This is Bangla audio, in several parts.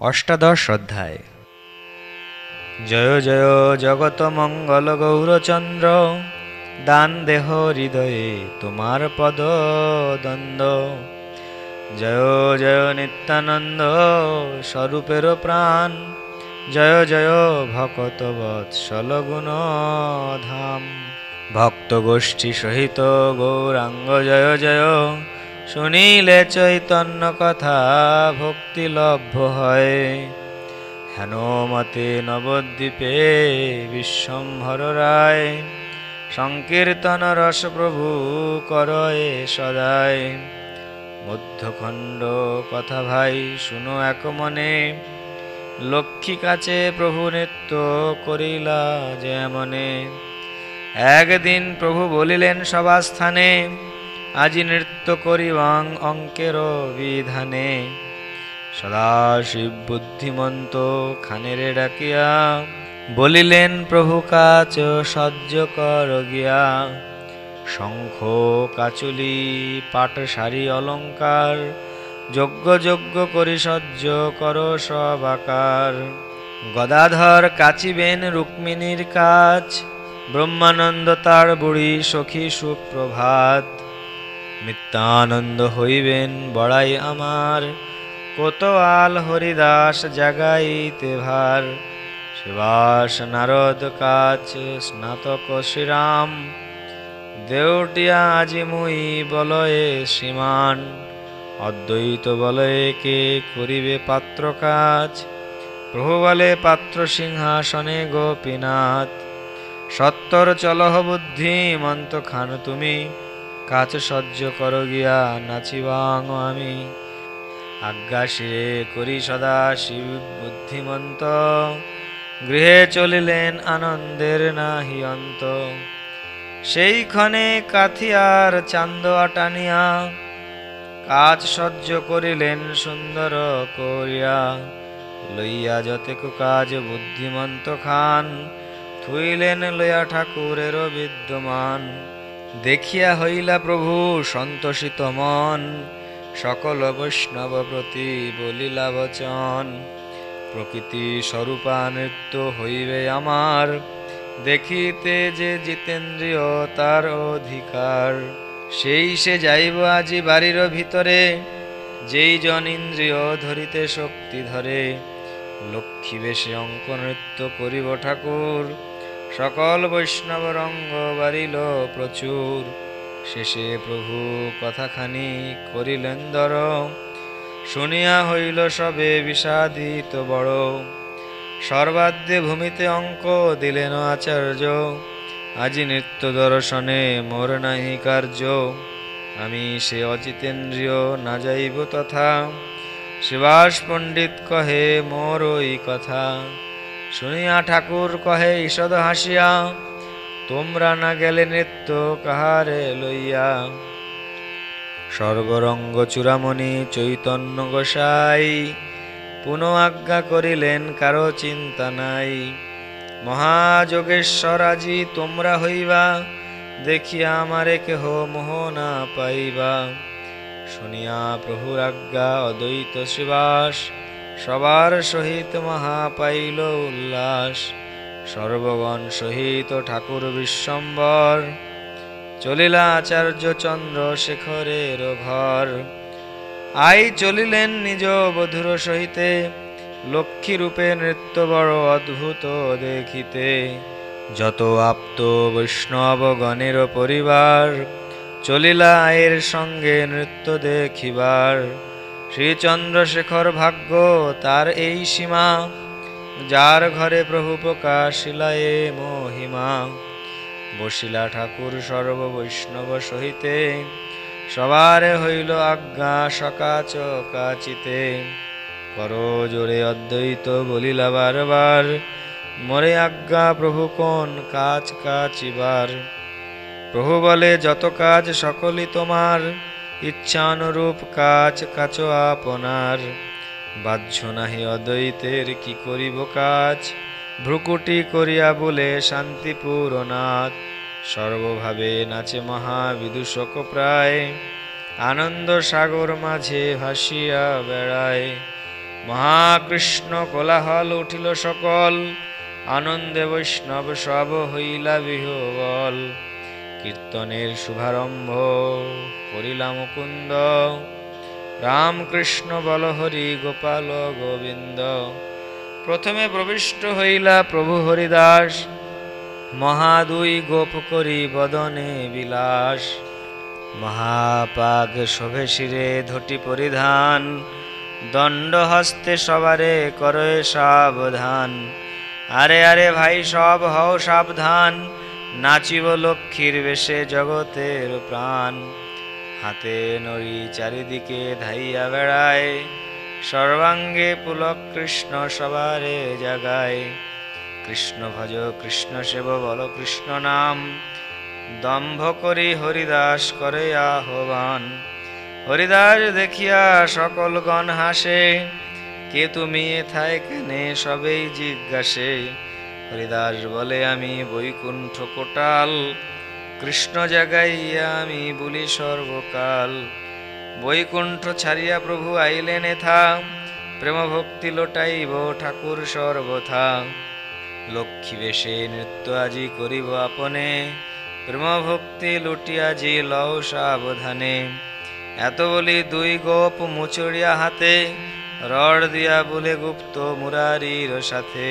অষ্টাদশ অধ্যায়। জয় জয় জগত মঙ্গল গৌরচন্দ্র দান দেহ হৃদয়ে তোমার পদ দ্বন্দ্ব। জয় জয় নিত্যানন্দ স্বরূপের প্রাণ জয় জয় ভকত বৎসল গুণ ধাম। ভক্ত গোষ্ঠী সহিত গৌরাঙ্গ জয় জয় শুনিলে চৈতন্য কথা ভক্তি লভ্য হয়। হেনমতে নবদ্বীপে বিশ্বম্ভর রায়, সংকীর্তন রস প্রভু করয়ে সদায়। মধ্যখণ্ড কথা ভাই, শুনো এক মনে, লক্ষ্মী কাছে প্রভু নৃত্য করিলা যেমনে একদিন প্রভু বলিলেন সভাস্থানে আজি নৃত্য করিবাং অঙ্কের বিধানে। সদাশিব বুদ্ধিমন্ত খানেরে ডাকিয়া, বলিলেন, প্রভু কাচ সহ্য কর গিয়া। শঙ্খ, কাচুলি পাট শাড়ি অলঙ্কার, যজ্ঞ যজ্ঞ করি সহ্য কর সব আকার। গদাধর কাচিবেন রুক্মিণীর কাজ ব্রহ্মানন্দ তার বুড়ি সখী সুপ্রভাত। মিত্যানন্দ হইবেন বড়াই আমার। কোতোয়াল হরিদাস জাগাইতে ভার। শিবাস নারদ কাচ স্নাতক শ্রীরাম। দেউটিয়া আজি মুই বলয়ে সীমান। অদ্বৈত বলয়ে কে করিবে পাত্র কাজ? প্রভু বলে পাত্র সিংহাসনে গোপীনাথ। সত্তর চলহ বুদ্ধি মন্ত খান তুমি। কাছ সহ্য কর গিয়া, নাচিবাং আমি। আজ্ঞা শিরে করি সদা শিব বুদ্ধিমন্ত। গৃহে চলিলেন আনন্দের নাহি অন্ত। সেইক্ষণে কাথিয়ার চান্দ টানিয়া কাজ সহ্য করিলেন সুন্দর করিয়া। লইয়া যতেক কাজ বুদ্ধিমন্ত খান, থুইলেন লইয়া ঠাকুরেরও বিদ্যমান। দেখিয়া হইলা প্রভু, সন্তোষিত মন। সকল বৈষ্ণব প্রতি বলিলা বচন, প্রকৃতি স্বরূপা নৃত্য হইবে আমার। দেখিতে যে জিতেন্দ্রিয় তার অধিকার, সেই সে যাইব আজি বাড়ির ভিতরে। যেই জন ইন্দ্রিয় ধরিতে শক্তি ধরে, লক্ষ্মী বেশে অঙ্ক নৃত্য করিব ঠাকুর। সকল বৈষ্ণব রঙ্গ বাড়িল প্রচুর। শেষে প্রভু কথাখানি করিলেন দর। শুনিয়া হইল সবে বিষাদিত বড়। সর্বাদ্যে ভূমিতে অঙ্ক দিলেন আচার্য। আজি নৃত্য দর্শনে মোর নাহি কার্য। আমি সে অজিতেন্দ্রিয় না যাইব তথা। শিবাস পণ্ডিত কহে মোর ওই কথা। শুনিয়া ঠাকুর কহে ঈষদ হাসিয়া, তোমরা না গেলে নৃত্য কাহারে লইয়া? সর্বরঙ্গ চূড়ামণি চৈতন্য গোসাই পুনঃ আজ্ঞা করিলেন, কারও চিন্তা নাই। মহাযোগেশ্বর, আজি তোমরা হইবা, দেখিয়া আমারে কেহ মোহ না পাইবা। শুনিয়া প্রভুর আজ্ঞা, অদ্বৈত শিবাস সবার সহিত মহা পাইল উল্লাস, সর্বগণ সহিত ঠাকুর বিশ্বম্বর। চলিলা আচার্য চন্দ্র শেখরের ঘর। আই চলিলেন নিজ বধুর সহিতে, লক্ষ্মী রূপে নৃত্য বড় অদ্ভুত দেখিতে। যত আপ্ত বৈষ্ণব গণের পরিবার, চলিলা আয়ের সঙ্গে নৃত্য দেখিবার। শ্রী চন্দ্রশেখর ভাগ্য তার এই সীমা, যার ঘরে প্রভু প্রকাশিলা এ মহিমা। বসিলা ঠাকুর সর্ব বৈষ্ণব সহিতে, সবার হইল আজ্ঞা সকাচ কাচিতে কর জোরে অদ্বৈত বলিলা বারবার, মরে আজ্ঞা প্রভু কোন কাজ কাচিবার? প্রভু বলে, যত কাজ সকলই তোমার ইচ্ছানুরূপ কাজ কাচ আপনার। বাহ্য নাহি অদ্বৈতের কি করিব কাজ? ভ্রুকুটি করিয়া বলে শান্তিপুরনাথ সর্বভাবে নাচে মহাবিদূষক প্রায়। আনন্দ সাগর মাঝে ভাসিয়া বেড়ায়। মহাকৃষ্ণ কোলাহল উঠিল সকল। আনন্দে বৈষ্ণব সব হইলা বিহবল। কীর্তনের শুভারম্ভ করিলা মুকুন্দ। রামকৃষ্ণ বলহরি গোপাল গোবিন্দ। প্রথমে প্রবিষ্ট হইলা প্রভু হরিদাস। মহাদুই গোপ করি বদনে বিলাস। মহাপাগ শোভে শিরে ধটি পরিধান। দণ্ড হস্তে সবারে করে সাবধান। আরে আরে ভাই সব হও সাবধান। নাচিব লক্ষ্মীর বেশে জগতের প্রাণ। হাতে নড়ি চারিদিকে ধাইয়া বেড়ায়, সর্বাঙ্গে পুলক কৃষ্ণ সবারে জাগায়। কৃষ্ণ ভজ, কৃষ্ণ সেব, বল কৃষ্ণ নাম। দম্ভ করি হরিদাস করে আহ্বান। হরিদাস দেখিয়া সকল গণ হাসে, কে তুমি এথায় কেনে সবেই জিজ্ঞাসে। হরিদাস বলে, আমি বৈকুণ্ঠ কোটাল, কৃষ্ণ জাগাইয়া আমি বলি সর্বকাল। বৈকুণ্ঠ ছাড়িয়া প্রভু আইলেন এথা প্রেম ভক্তি লোটাইব ঠাকুর সর্বথা। লক্ষ্মী বেশে নৃত্য আজি করিব আপনে প্রেম ভক্তি লুটিয়াজি লও সাবধানে। এত বলি দুই গোপ মুচড়িয়া হাতে, রড দিয়া বলে গুপ্ত মুরারির সাথে।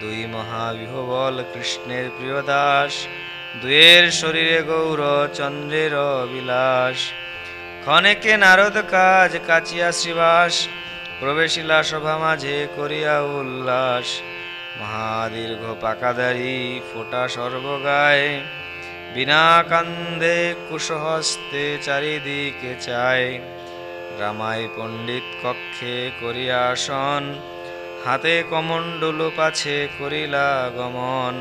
দুই মহাবিহবল কৃষ্ণের প্রিয় দাস দুয়ের শরীরে গৌর চন্দ্রের বিলাস ক্ষণেকে নারদ কাজ কাচিয়া শ্রীবাস, প্রবেশিলা সভা মাঝে করিয়া উল্লাস। মহাদীর্ঘ পাকাদারি ফোটা সর্বগায়, বিনা কান্দে কুশহস্তে চারিদিকে চায়। রামাই পণ্ডিত কক্ষে করিয়া হাতে কমণ্ডলু পাছে করিলা গমন।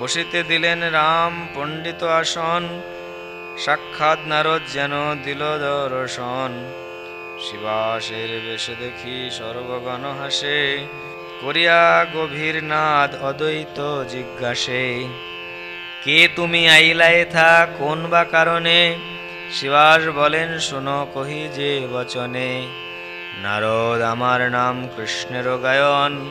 বসিতে দিলেন রাম পণ্ডিত আসন, সাক্ষাৎ নারদ যেন দিল দর্শন। শিবাসের বেশে দেখি সর্বগণ হাসে, করিয়া গভীর নাদ অদ্বৈত জিজ্ঞাসে, কে তুমি আইলায় থা কোন বা কারণে? শিবাস বলেন, শোনো কহি যে বচনে। নারদ, আমার নাম কৃষ্ণের গায়ন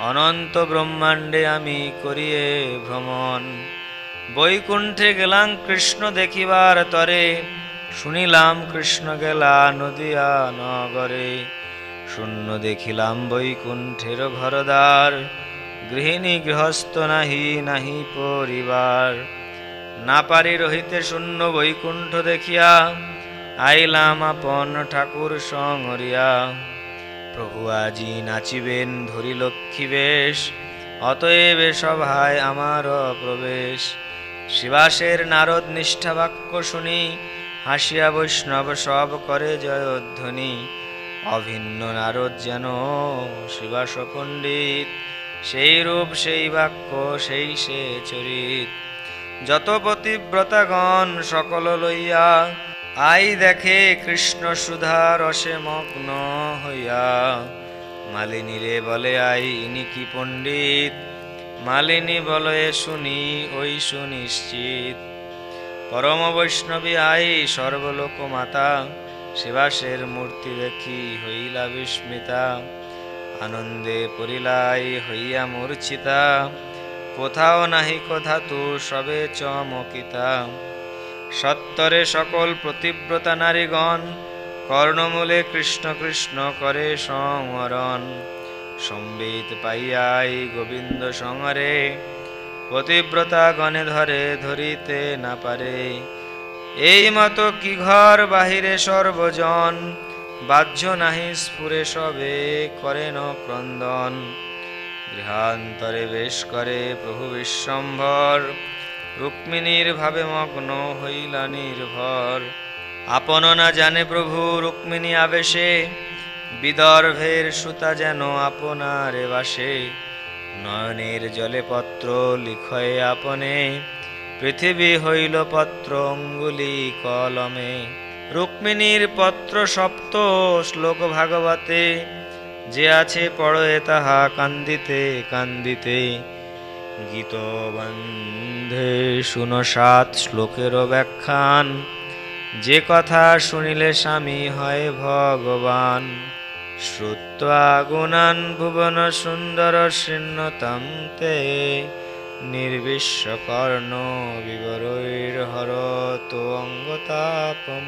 অনন্ত ব্রহ্মাণ্ডে আমি করিয়ে ভ্রমণ। বৈকুণ্ঠে গেলাম কৃষ্ণ দেখিবার তরে। শুনিলাম কৃষ্ণ গেলা নদিয়া নগরে। শূন্য দেখিলাম বৈকুণ্ঠের ঘরদ্বার। গৃহিণী গৃহস্থ নাহি নাহি পরিবার। না পারি রহিতে শূন্য বৈকুণ্ঠ দেখিয়া। আইলাম আপন ঠাকুর সঙ্গরিয়া প্রভু আজি নাচিবেন ধরি লক্ষ্মী বেশ, অতএব সভায় আমার প্রবেশ। শিবাসের নারদ নিষ্ঠা বাক্য শুনি, হাসিয়া বৈষ্ণব সব করে জয়ধ্বনি। অভিন্ন নারদ যেন শিবাস পণ্ডিত সেই রূপ, সেই বাক্য, সেই সে চরিত। যত পতিব্রতাগণ সকল লইয়া আই দেখে কৃষ্ণ সুধা রসে মগ্ন হইয়া। মালিনী রে বলে, আই, ইনি কি পণ্ডিত? মালিনী বলে শুনি, ওই সুনিশ্চিত। পরম বৈষ্ণবী, আই, সর্বলোক মাতা, শিবাসের মূর্তি দেখি হইলা বিস্মিতা। আনন্দে পরিলাই হইয়া মূর্ছিতা। কোথাও নাহি, কথা তু, সবে চমকিতা। সত্তরে সকল প্রতিব্রতা নারীগণ, কর্ণমূলে কৃষ্ণ কৃষ্ণ করে সংহরণ সম্বিত পাইয়াই গোবিন্দ সংহরে পতিব্রতা গণে ধরে ধরিতে না পারে। এই মতো কি ঘর বাহিরে সর্বজন, বাহ্য নাহি স্ফুরে সবে করেন ক্রন্দন। গৃহান্তরে বেশ করে প্রভু বিশ্বম্ভর রুক্মিণীর ভাবে মগ্ন হইলা নির্ভর। আপন না জানে প্রভু রুক্মিণী আবেশে, বিদর্ভের সুতা যেন আপনারে বাসে। নয়নের জলে পত্র লিখয়ে আপনে, পৃথিবী হইল পত্র অঙ্গুলি কলমে। রুক্মিণীর পত্র সপ্ত শ্লোক ভাগবতে, যে আছে পড়ে তাহা কান্দিতে কান্দিতে। গীত বন্ধে শুনো সাত শ্লোকেরও ব্যাখ্যান। যে কথা শুনিলে স্বামী হয় ভগবান। শ্রুত্वा গুণান ভুবন সুন্দর শৃণ্যতাম তে। নির্বিশ্বকর্ণ বিবরৈর্হরত অঙ্গতাপম।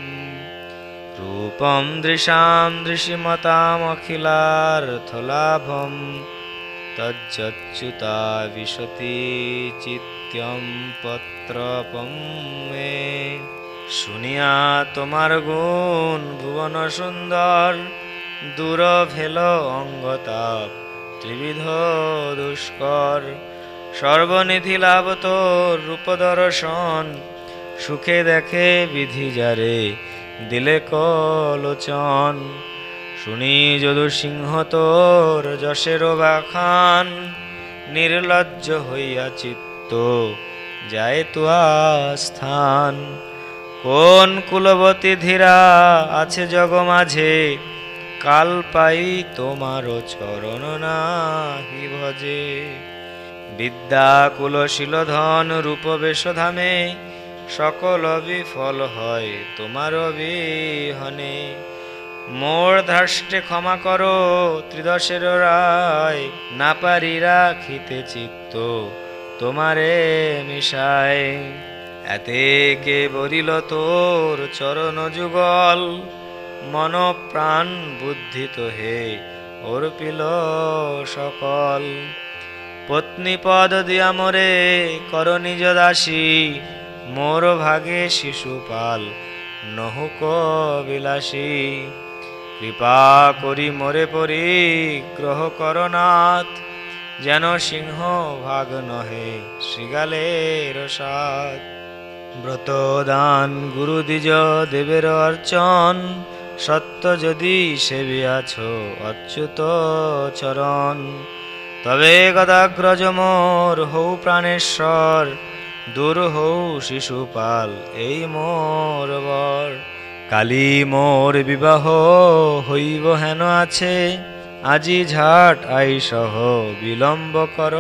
রূপম দৃশাম দৃশিমতামখিলার্থলাভম তজ্জচ্যুতা বিশতি চিত্যম পত্রপম মে শুনিয়া তোমার গুণ ভুবন সুন্দর দূর ভেল অঙ্গতাপ ত্রিবিধ দুষ্কর সর্বনিধি লাভ তোর রূপদর্শন সুখে দেখে বিধি যারে দিলে কলোচন শুনি যদু সিংহ তোর যশের বাখান। নির্লজ্জ হইয়া চিত্ত, যায় তুয়া স্থান। কোন কুলবতী ধীরা আছে জগ মাঝে, কাল পাই তোমার চরণ নাহি ভজে। বিদ্যা কুলশীল ধন, রূপ বেশধামে সকল বিফল হয় তোমার বিহনে। মোর ধাষ্টে ক্ষমা করো, ত্রিদশের রায় না পারি রাখিতে চিত্ত তোমারে মিশায়। এতে কে বলিল তোর চরণ যুগল? মন প্রাণ বুদ্ধি তো হে অর্পিল সকল। পত্নী পদ দিয়া মোরে কর নিজ দাসী, মোর ভাগে শিশুপাল নহুক বিলাসী। কৃপা করি মোরে পরিগ্রহ করনাথ যেন সিংহ ভাগ নহে শৃগালের সাত ব্রত দান গুরু দ্বিজ দেবের অর্চন, সত্য যদি সেবিয়াছ অচ্যুত চরণ। তবে গদাগ্রজ মোর হৌ প্রাণেশ্বর, দূর হৌ শিশুপাল এই মোর বর। কালী মোর বিবাহ হইব হেন আছে? আজি ঝাট আই সহ বিলম্ব কর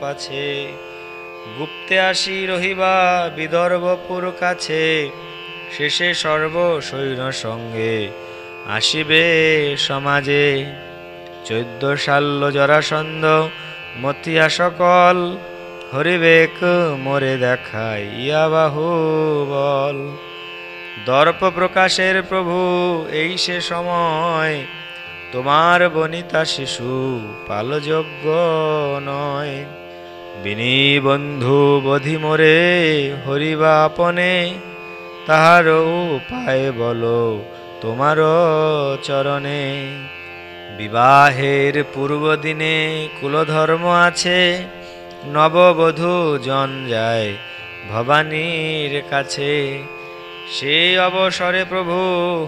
পাছে। গুপ্তে আসি রহিবা বিদর্ভপুর কাছে। শেষে সর্ব সৈন্য সঙ্গে আসিবে সমাজে। চৈদ্য শাল্য জরাসন্ধ মতিয়া সকল হরিবেক মোরে দেখাই ইয়া বাহু বল দর্প প্রকাশের প্রভু, এই সে সময়। তোমার বনিতা শিশু পালযোগ্য নয়। বিনি বন্ধু বধি মোরে, হরিবা আপনে। তাহার উপায় বলো তোমার চরণে। বিবাহের পূর্ব দিনে কুলধর্ম আছে। নববধূ জন যায় ভবানীর কাছে। সে অবসরে প্রভু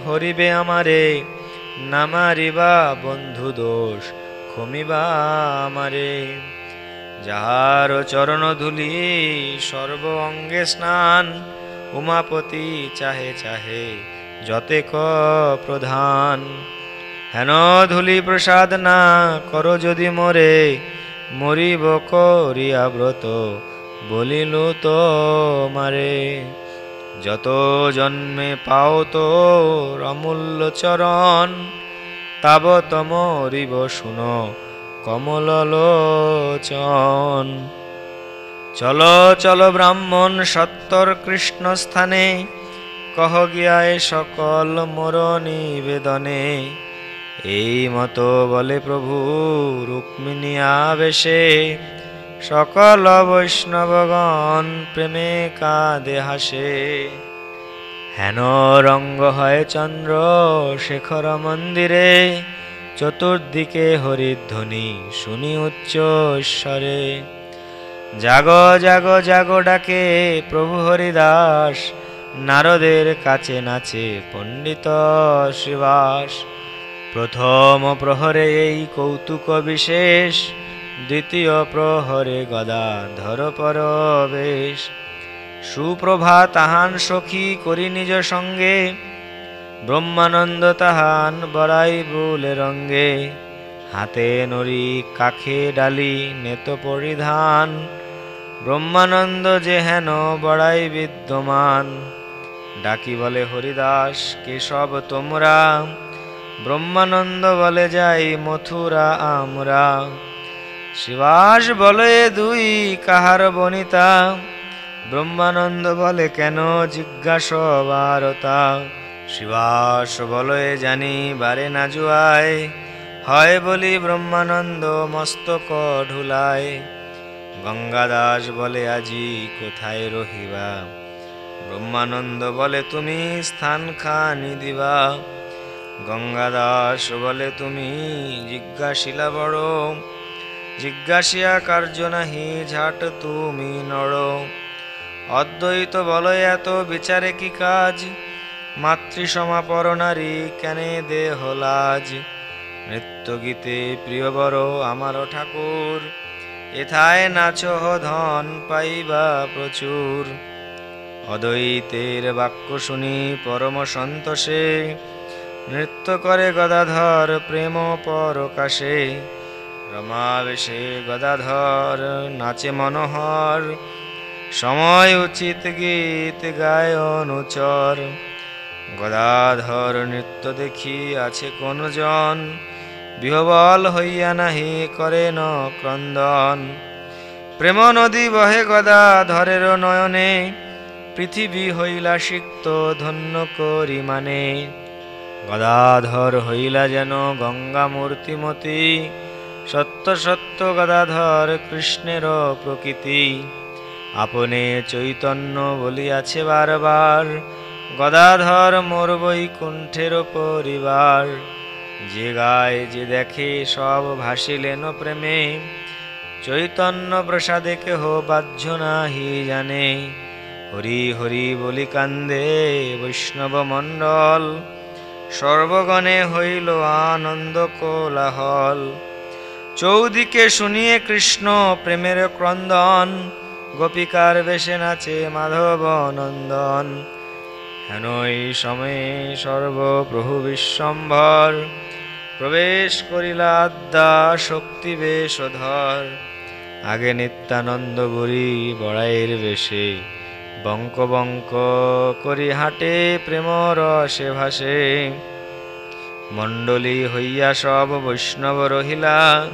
হরিবে আমারে, নামারিবা বন্ধু দোষ ক্ষমিবা আমারে। যাহার চরণ ধুলি সর্ব অঙ্গে স্নান, উমাপতি চাহে চাহে যতেক প্রধান। হেন ধুলি প্রসাদ না কর যদি মরে, মরিব করিয়া ব্রত বলিলু তো মারে যত জন্মে পাও তো অমূল্য চরণ তাবত মরিব শুন কমল লোচন চল চল ব্রাহ্মণ সত্তর কৃষ্ণ স্থানে কহ গিয়ায় সকল মোর নিবেদনে। এই মতো বলে প্রভু রুক্মিণী আবেশে সকল বৈষ্ণবগণ প্রেমে কাঁদে হাসে হেন রঙ্গ হয় চন্দ্র শেখর মন্দিরে, চতুর্দিকে হরিধ্বনি শুনি উচ্চ ঈশ্বরে জাগ জাগ জাগ ডাকে প্রভু হরিদাস, নারদের কাছে নাচে পণ্ডিত শ্রীবাস প্রথম প্রহরে এই কৌতুক বিশেষ দ্বিতীয় প্রহরে গদা ধর পরবেশ। সুপ্রভা তাহান সখী করি নিজ সঙ্গে, ব্রহ্মানন্দ তাহান বড়াই বুলে রঙ্গে। হাতে নরি কাখে ডালি, নেত পরিধান। ব্রহ্মানন্দ যে হেন বড়াই বিদ্যমান। ডাকি বলে, হরিদাস কেশব তোমরা? ব্রহ্মানন্দ বলে, যাই মথুরা আমরা। শিবাস বলে দুই কাহার বনিতা, ব্রহ্মানন্দ বলে কেন জিজ্ঞাসবারতা শিবাস বলে জানি বারে না জুয়ায়, হয় বলি ব্রহ্মানন্দ মস্তক ঢুলায়। গঙ্গাদাস বলে আজি কোথায় রহিবা? ব্রহ্মানন্দ বলে তুমি স্থান খানি দিবা। গঙ্গাদাস বলে তুমি জিজ্ঞাসিলা বড় জিজ্ঞাসিয়া কার্য নাহি ঝাট তুমি নড় অদ্বৈত বল, এত বিচারে কি কাজ? মাতৃসমাপর নারী কেনে দেহ লাজ? নৃত্য গীতে প্রিয় বড়, আমার ঠাকুর, এথায় নাচ ধন পাইবা প্রচুর। অদ্বৈতের বাক্য শুনি পরম সন্তোষে, নৃত্য করে গদাধর প্রেম পরকাশে। রমাবেশে গদাধর নাচে মনোহর। সময় উচিত গীত গায় অনুচর গদাধর নৃত্য দেখি আছে কোন জন বিহবল হইয়া নাহি করে ন ক্রন্দন প্রেম নদী বহে গদাধরের নয়নে। পৃথিবী হইলা সিক্ত ধন্য করি মানে। গদাধর হইলা যেন গঙ্গা মূর্তিমতী। সত্য সত্য গদাধর কৃষ্ণের প্রকৃতি। আপনে চৈতন্য বলিয়াছে বারবার, গদাধর মোর বৈকুণ্ঠের পরিবার। যে গায়, যে দেখে, সব ভাসিলেন প্রেমে। চৈতন্য প্রসাদে কেহ বাহ্য নাহি জানে। হরি হরি বলি কান্দে বৈষ্ণব মণ্ডল। সর্বগণে হইল আনন্দ কোলাহল। চৌদিকে শুনিয়ে কৃষ্ণ প্রেমের ক্রন্দন, গোপিকার বেশে নাচে মাধব নন্দন। হেন এই সময়ে সর্বপ্রভু বিশ্বম্ভর, প্রবেশ করিলা আদ্যা শক্তি বেশধর। আগে নিত্যানন্দ বুড়ি বড়াইয়ের বেশে বঙ্ক বঙ্ক করি হাটে প্রেম রসে ভাসে। মণ্ডলী হইয়া সব বৈষ্ণব রহিলা।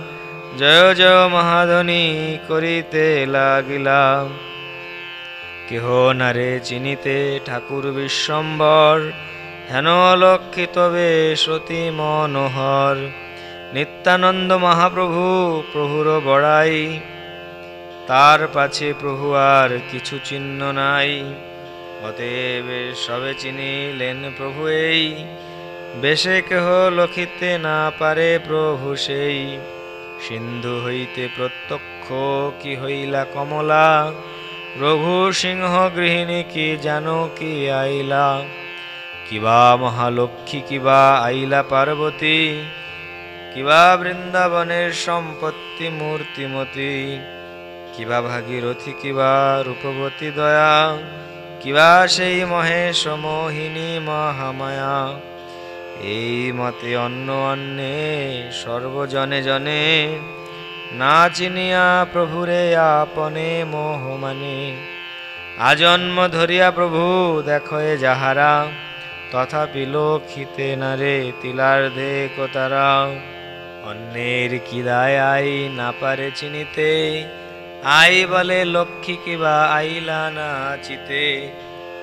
জয় জয় মহাধনী করিতে লাগিলা। কেহ নারে চিনিতে ঠাকুর বিশ্বম্বর, হেন অলক্ষিত বেশ অতি মনোহর। নিত্যানন্দ মহাপ্রভু প্রভুর বড়াই, তার পাছে প্রভু আর কিছু চিহ্ন নাই। অতএব সবে চিনিলেন প্রভু এই বেশে কেহ লখিতে না পারে প্রভু সেই। সিন্ধু হইতে প্রত্যক্ষ কি হইলা কমলা? রঘু সিংহ গৃহিণী কি জানো কি আইলা? কিবা মহালক্ষ্মী, কিবা আইলা পার্বতী? কিবা বৃন্দাবনের সম্পত্তি, মূর্তিমতী? কিবা ভাগীরথী, কিবা রূপবতী দয়া? কিবা সেই মহেশ মোহিনী মহামায়া? এই মতে অন্য অন্যে, সর্বজনে জনে, না চিনিয়া প্রভুরে আপনে মোহ মানে। আজন্ম ধরিয়া প্রভু, দেখো এ যাহারা, তথাপি লক্ষিতে না রে তিলার দে কোতারা অন্যের কি দায় আই না পারে চিনিতে, আই বলে লক্ষ্মী কিবা আইলা না চিতে।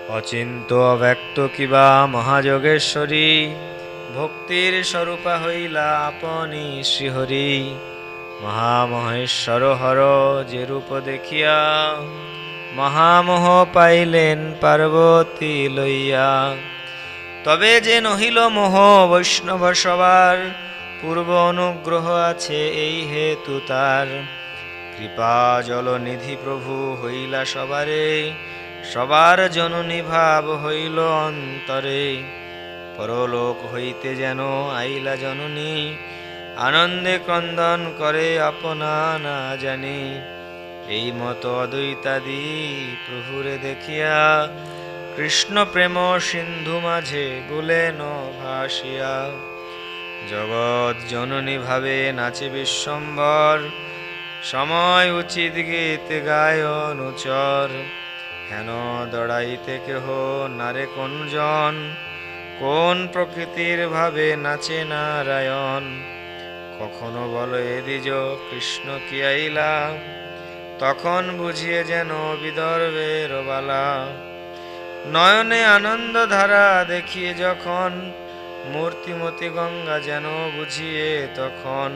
অচিন্ত অব্যক্ত কিবা মহাযোগেশ্বরী ভক্তির স্বরূপা হইলা আপনি শ্রীহরি। মহামহেশ্বর হর, যে রূপ দেখিয়া মহামোহ পাইলেন পার্বতী লইয়া। তবে যে নহিল মোহ বৈষ্ণব সবার, পূর্ব অনুগ্রহ আছে এই হেতু তার। কৃপা জলনিধি প্রভু হইলা সবারে, সবার জননী ভাব হইল অন্তরে। পরলোক হইতে যেন আইলা জননী, আনন্দে ক্রন্দন করে আপনা না জানি। এই মতো অদ্বৈতাদি প্রভুরে দেখিয়া কৃষ্ণ প্রেম সিন্ধু মাঝে বলেন ভাসিয়া। জগৎ জননী ভাবে নাচে বিশ্বম্বর, সময় উচিত গীত গায় অনুচর হেন দড়াইতে কেহ নারে কোন জন কোন প্রকৃতির ভাবে নাচে নারায়ণ? কখনো বলো এ কৃষ্ণ কি আইলা? তখন বুঝিয়ে যেন বিদর্ভের বালা। নয়নে আনন্দ ধারা দেখিয়ে যখন মূর্তিমতি গঙ্গা যেন বুঝিয়ে তখন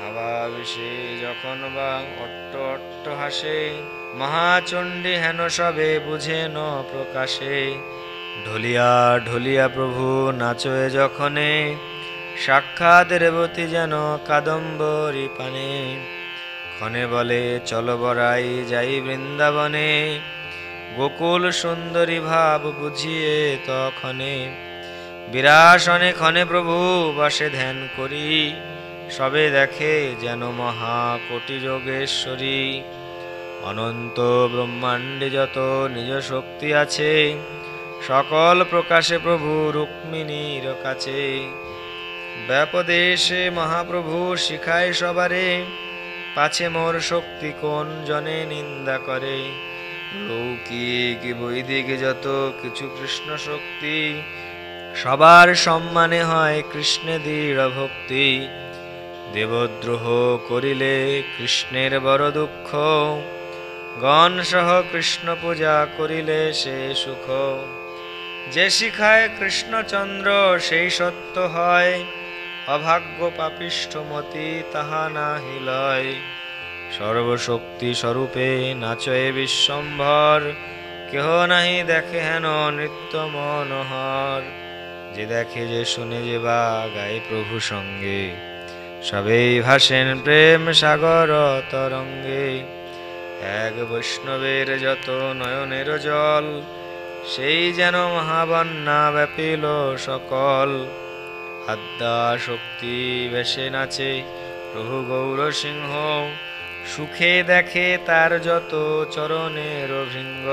ভাবাবেশে যখন বা অট্ট অট্ট হাসে, মহাচণ্ডী হেন সবে বুঝে ন প্রকাশে। ঢলিয়া ঢলিয়া প্রভু, নাচয়ে যখনে। সাক্ষাৎ রেবতী যেন কাদম্বরী পানে। ক্ষণে বলে, চল বরাই যাই বৃন্দাবনে। গোকুল সুন্দরী ভাব বুঝিয়ে তখনে। বিরাসনে ক্ষণে প্রভু বসে ধ্যান করি। সবে দেখে যেন মহা কোটি যোগেশ্বরী। অনন্ত ব্রহ্মাণ্ডে যত নিজ শক্তি আছে সকল প্রকাশে প্রভু রুক্মিণীর কাছে। ব্যাপদেশে মহাপ্রভু শিখায় সবারে, পাছে মোর শক্তি কোন জনে নিন্দা করে। লৌকিক, বৈদিক যত কিছু কৃষ্ণ শক্তি, সবার সম্মানে হয় কৃষ্ণে দৃঢ় ভক্তি। দেবদ্রোহ করিলে কৃষ্ণের বড় দুঃখ, গণ সহ কৃষ্ণ পূজা করিলে সে সুখ। যে শিখায় কৃষ্ণচন্দ্র সেই সত্য হয়। অভাগ্য পাপিষ্ঠমতি তাহা না হিলয় সর্বশক্তি স্বরূপে নাচয়ে বিশ্বম্ভর। কেহ নাহি দেখে হেন নৃত্য মনোহর। যে দেখে, যে শুনে, যে বা গায়ে প্রভু সঙ্গে। সবেই ভাসেন প্রেম সাগর তরঙ্গে। এক বৈষ্ণবের যত নয়নের জল সেই যেন মহাবন্যা ব্যাপিল সকল। আদ্যা শক্তি বেশে নাচে প্রভু গৌর সিংহ। সুখে দেখে তার যত চরণের ভৃঙ্গ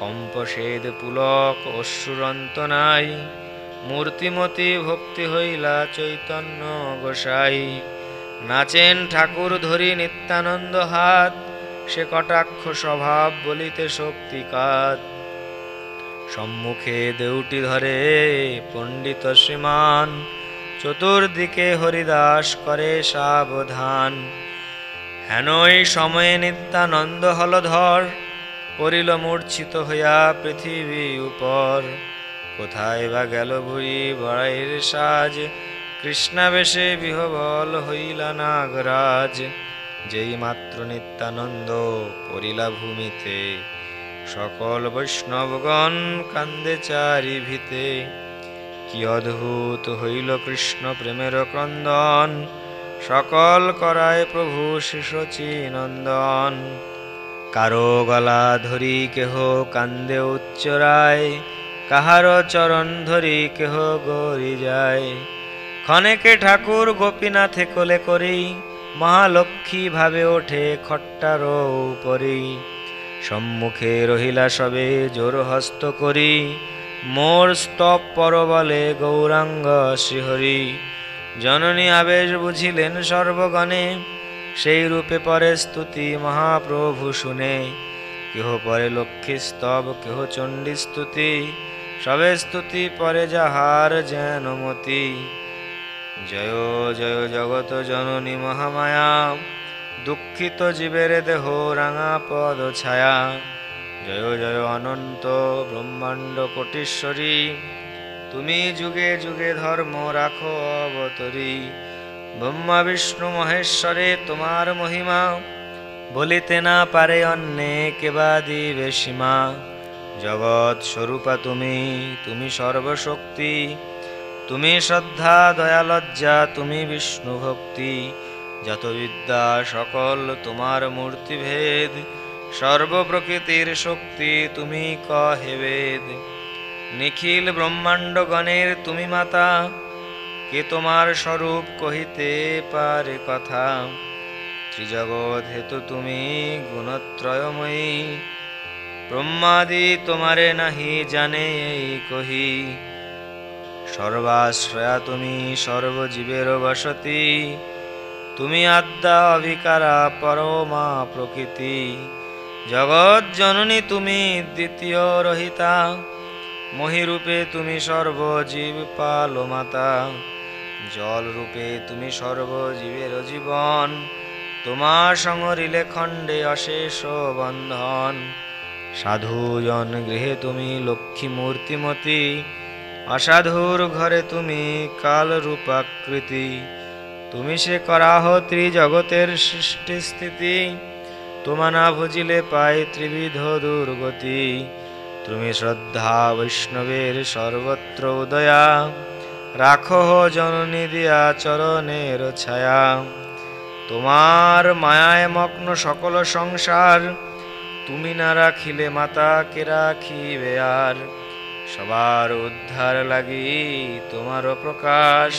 কম্পসেদ পুলক অশ্রুরন্ত নাই। মূর্তিমতি ভক্তি হইলা চৈতন্য গোসাই। নাচেন ঠাকুর ধরি নিত্যানন্দ হাত। সে কটাক্ষ স্বভাব বলিতে শক্তিকাত সম্মুখে দেউটি ধরে পণ্ডিত শ্রীমান, চতুর্দিকে হরিদাস করে সাবধান। হেনই সময়ে নিত্যানন্দ হলধর, পরিল মূর্ছিত হইয়া পৃথিবী উপর। কোথায় বা গেল ভুই বড়াইয়ের সাজ, কৃষ্ণাবেশে বিহবল হইলা নাগরাজ। যেই মাত্র নিত্যানন্দ পরিলা ভূমিতে সকল বৈষ্ণবগণ কান্দে চারি ভিতে কি অদ্ভুত হইল কৃষ্ণ প্রেমের ক্রন্দন, সকল করায় প্রভু শিশচী নন্দন কারও গলা ধরি কেহ কান্দে উচ্চরায়, কাহার চরণ ধরি কেহ গড়ি যায়। ক্ষণেকে ঠাকুর গোপীনাথে কোলে করি, মহালক্ষ্মী ভাবে ওঠে খট্টার উপরি সম্মুখে রহিলা সবে জোর হস্ত করি। মোর স্তব পর বলে গৌরাঙ্গ শ্রীহরি। জননী আবেশ বুঝিলেন সর্বগণে, সেই রূপে পরে স্তুতি মহাপ্রভু শুনে। কেহ পরে লক্ষ্মী স্তব, কেহ চণ্ডী স্তুতি, সবে স্তুতি পরে যাহার যেন মতি। জয় জয় জগত জননী মহামায়া। দুঃখিত জীবের দেহ রাঙা পদ ছায়া। জয় জয় অনন্ত ব্রহ্মাণ্ড কোটিশ্বরী। তুমি যুগে যুগে ধর্ম রাখো অবতরী। ব্রহ্মা, বিষ্ণু, মহেশ্বরে তোমার মহিমা। বলিতে না পারে অন্যে কেবা দিবে সীমা। জগৎ স্বরূপা তুমি তুমি সর্বশক্তি। তুমি শ্রদ্ধা, দয়ালজ্জা, তুমি বিষ্ণু ভক্তি। যত বিদ্যা সকল তোমার মূর্তিভেদ, সর্বপ্রকৃতির শক্তি তুমি কহে বেদ। নিখিল ব্রহ্মাণ্ডগণের তুমি মাতা, কে তোমার স্বরূপ কহিতে পারে কথা? ত্রিজগৎ হেতু তুমি গুণত্রয়ময়ী, ব্রহ্মাদি তোমারে নাহি জানে এই কহি। সর্বাশ্রয়া তুমি সর্বজীবের বসতি তুমি আদ্যা অভিকারা পরমা প্রকৃতি। জগৎ জননী তুমি দ্বিতীয় রহিতা। মহিরূপে তুমি সর্বজীব পালো মাতা জল রূপে তুমি সর্বজীবের জীবন। তোমার সংহরিলে খণ্ডে অশেষ বন্ধন। সাধুজন গৃহে তুমি লক্ষ্মী মূর্তিমতী। অসাধুর ঘরে তুমি কাল রূপাকৃতি তুমি সে করাহ ত্রিজগতের সৃষ্টি স্থিতি তোমা না ভুজিলে পাই ত্রিবিধ দুর্গতি। তুমি শ্রদ্ধা বৈষ্ণবের সর্বত্র উদয়া রাখো জননী দিয়া চরণের ছায়া। তোমার মায়ায় মগ্ন সকল সংসার, তুমি না রাখিলে মাতা কে রাখিবে আর। সবার উদ্ধার লাগি তোমারও প্রকাশ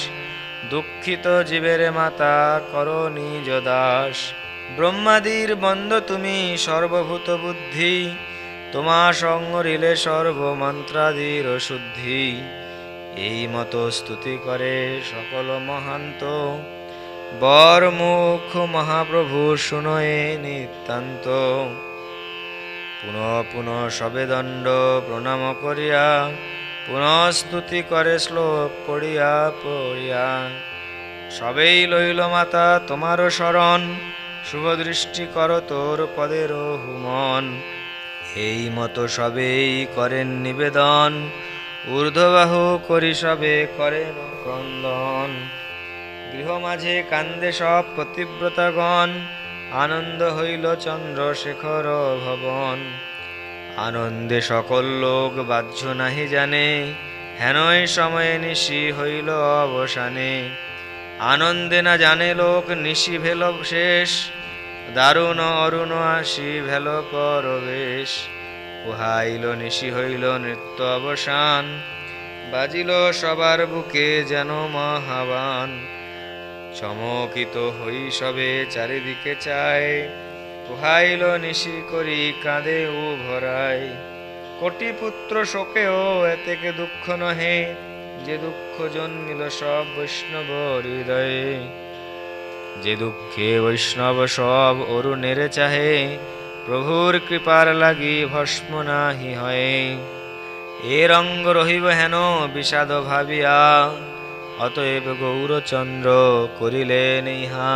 দুঃখিত জীবের মাতা, কর নিজ দাস। ব্রহ্মাদির বন্ধ তুমি সর্বভূত বুদ্ধি তোমা সঙ্গরিলে সর্বমন্ত্রাদির শুদ্ধি। এই মতো স্তুতি করে সকল মহান্ত। বর মুখ মহাপ্রভু শুনয়ে নিতান্ত। পুনঃ পুনঃ সবে দণ্ড প্রণাম করিয়া পুনঃ স্তুতি করে শ্লোক পড়িয়া পড়িয়া। সবেই লইল মাতা, তোমারও শরণ। শুভ দৃষ্টি কর তোর পদের হুমন। এই মতো সবেই করেন নিবেদন। ঊর্ধ্ববাহু করি সবে করেন ক্রন্দন। গৃহ মাঝে কান্দে সব পতিব্রতাগণ। আনন্দ হইল চন্দ্রশেখর ভবন। আনন্দে সকল লোক বাহ্য নাহি জানে, হেনই সময়ে নিশি হইল অবসানে। আনন্দে না জানে লোক, নিশি ভেল শেষ। দারুণ অরুণ আসি ভেল পরবেশ। উহাইল নিশি হইল নৃত্য অবসান। বাজিল সবার বুকে যেন মহাবান। চমকিত হই সবে চারিদিকে চায় পুহাইল নিশি করি কাঁদে ও ভরায় কোটি পুত্র শোকেও এতেকে দুঃখ নহে, যে দুঃখ জন্মিল সব বৈষ্ণব হৃদয়ে। যে দুঃখে বৈষ্ণব সব অরুণের চাহে, প্রভুর কৃপার লাগি ভস্ম নাহি হয়। এ রঙ্গ রহিব হেন বিষাদ ভাবিয়া, অতএব গৌরচন্দ্র করিলেন ইহা।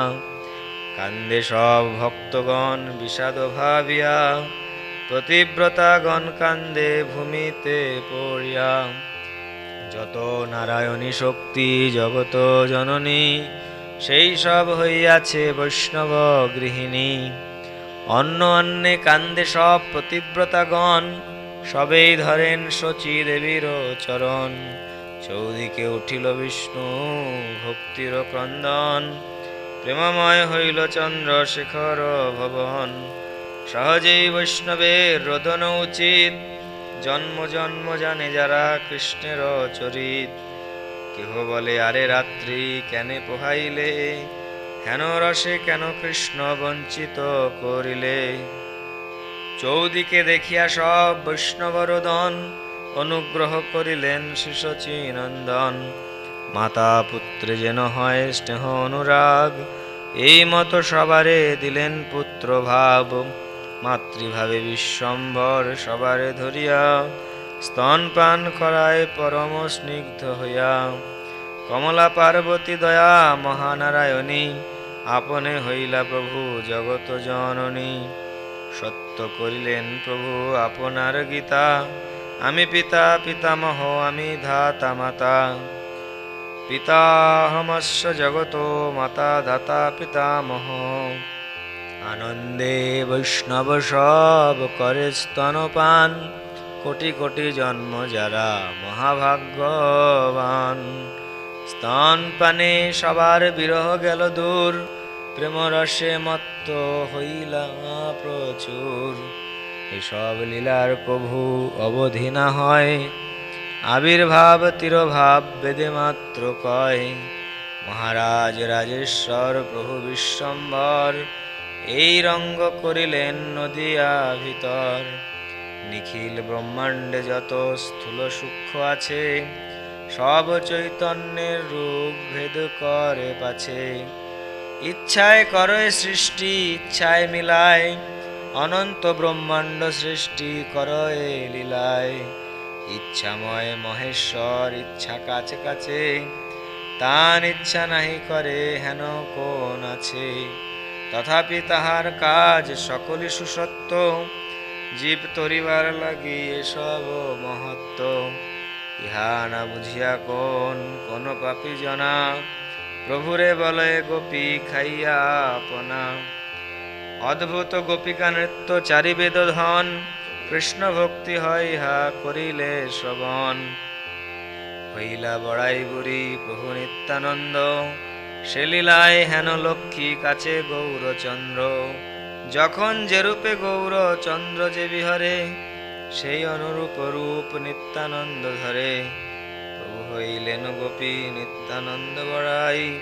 কান্দে সব ভক্তগণ বিষাদ ভাবিয়া প্রতিব্রতাগণ কান্দে ভূমিতে পড়িয়া। যত নারায়ণী শক্তি, জগত জননী, সেই সব হইয়াছে বৈষ্ণব গৃহিণী। অন্য অন্যে কান্দে সব প্রতিব্রতাগণ, সবেই ধরেন শচী দেবীর চরণ। চৌদিকে উঠিল বিষ্ণু ভক্তির ক্রন্দন প্রেমময় হইল চন্দ্রশেখর ভবন। সহজেই বৈষ্ণবের রোদন উচিত। জন্ম জন্ম জানে যারা কৃষ্ণের চরিত। কেহ বলে, আরে রাত্রি কেনে পোহাইলে? হেন রসে কেন কৃষ্ণ বঞ্চিত করিলে? চৌদিকে দেখিয়া সব বৈষ্ণব রোদন অনুগ্রহ করিলেন শিশচী নন্দন মাতা পুত্রে যেন হয় স্নেহ অনুরাগ এই মতো সবারে দিলেন পুত্র ভাব মাতৃভাবে বিশ্বম্বর সবারে ধরিয়া স্তনপান করায় পরম স্নিগ্ধ হইয়া। কমলা পার্বতী দয়া মহানারায়ণী, আপনে হইলা প্রভু জগত জননী। সত্য করিলেন প্রভু আপনার গীতা। আমি পিতা, পিতামহ, আমি ধাতা মাতা পিতাহমস্য জগত মাতা দাতা পিতামহ আনন্দে বৈষ্ণব সব করে স্তনপান কোটি কোটি জন্ম যারা মহাভাগ্যবান স্তন পানে সবার বিরহ গেল দূর। প্রেম রসে মত্ত হইলা প্রচুর। এসব লীলার প্রভু অবধি না হয়। আবির্ভাব তিরভাব বেদে মাত্র কয়। মহারাজ রাজেশ্বর প্রভু বিশ্বম্বর, এই রঙ্গ করিলেন নদিয়া ভিতর। নিখিল ব্রহ্মাণ্ডে যত স্থূল সূক্ষ্ম আছে, সব চৈতন্যের রূপ ভেদ করে পাছে। ইচ্ছায় করে সৃষ্টি, ইচ্ছায় মিলায়। অনন্ত ব্রহ্মাণ্ড সৃষ্টি করয়ে লীলায়। ইচ্ছাময় মহেশ্বর, ইচ্ছা কাছে কাছে। তান ইচ্ছা নাহি করে হেন কোন আছে। তথাপি তাহার কাজ সকলে সুসত্য জীব তরিবার লাগি এসব মহত্ব। ইহা না বুঝিয়া কোন কোন পাপি জনা। প্রভুরে বলে, গোপী খাইয়া আপনা। অদ্ভুত গোপিকা নৃত্য, চারিবেদ ধন। কৃষ্ণ ভক্তি হয় ইহা করিলে শ্রবণ। হইলা বড়াই বুড়ি প্রভু নিত্যানন্দ, সে লীলায় হেন লক্ষ্মী কাছে গৌরচন্দ্র। যখন যেরূপে গৌরচন্দ্র যে বিহরে, সেই অনুরূপ রূপ নিত্যানন্দ ধরে। প্রভু হইলেন গোপী নিত্যানন্দ বড়াই,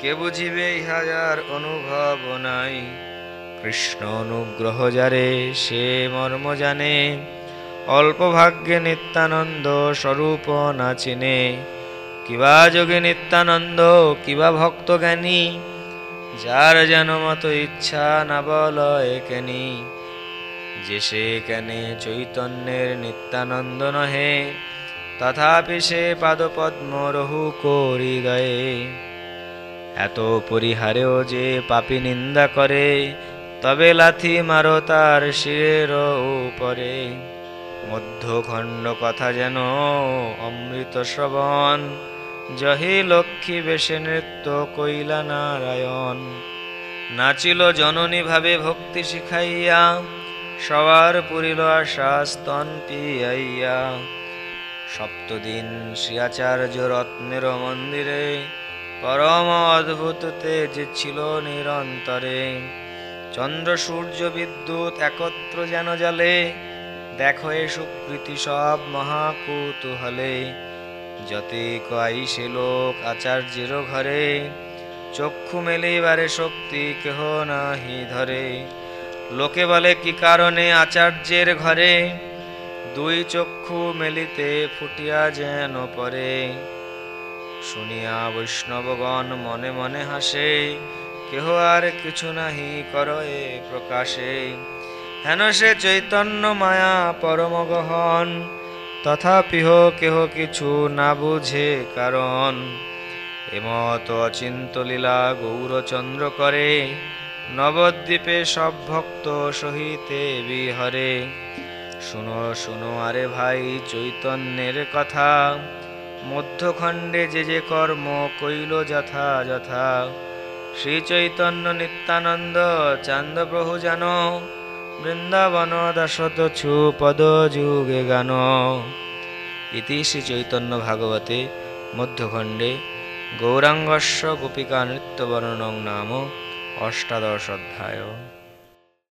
কে বুঝিবে ইহার অনুভব নাই। কৃষ্ণ অনুগ্রহ যারে সে মর্ম জানে, অল্প ভাগ্যে নিত্যানন্দ স্বরূপ না চিনে। কিবা যোগে নিত্যানন্দ, কিবা ভক্ত জ্ঞানী, যার যেন মতো ইচ্ছা না বল একেনি যে সে কেনে চৈতন্যের নিত্যানন্দ নহে, তথাপি সে পাদপদ্ম রহু করি গায়ে। এত পরিহারেও যে পাপি নিন্দা করে তবে লাথি মারো তার শিরের উপরে। মধ্যখণ্ড কথা যেন অমৃত শ্রবণ। জহি লক্ষ্মী বেশে নৃত্য কইলা নারায়ণ। নাচিল জননী ভাবে ভক্তি শিখাইয়া, সবার পুরিল আশা স্তন পিয়াইয়া। সপ্তদিন শ্রীয়াচার্য রত্নের মন্দিরে, পরম অদ্ভুত তেজ ছিল নিরন্তরে। চন্দ্র, সূর্য, বিদ্যুৎ একত্র যেন জালে দেখো এ সুকৃতি সব মহাকুতুহলে। যতে কয়াইসে লোক আচার্যের ঘরে, চক্ষু মেলিবারে শক্তি কেহ নাহি ধরে। লোকে বলে, কি কারণে আচার্যের ঘরে? দুই চক্ষু মেলিতে ফুটিয়া যেন পরে শুনিয়া বৈষ্ণবগণ মনে মনে হাসে কেহ আর কিছু নাহি করয়ে প্রকাশে। হেন সে চৈতন্য মায়া পরম গহন, তথাপিহ কেহ কিছু না বুঝে কারণ। এমত অচিন্ত লীলা গৌরচন্দ্র করে, নবদ্বীপে সব ভক্ত সহিতে বিহরে। শুনো শুনো, আরে ভাই, চৈতন্যের কথা। মধ্যখণ্ডে যে যে কর্ম কইল যথা যথা শ্রী চৈতন্য নিত্যানন্দ চান্দ প্রভু জান বৃন্দাবন দশত ছু পদ যুগে গান। ইতি শ্রী চৈতন্য ভাগবতে মধ্যখণ্ডে গৌরাঙ্গস্ব গোপিকা নৃত্যবর্ণং নাম অষ্টাদশ অধ্যায়।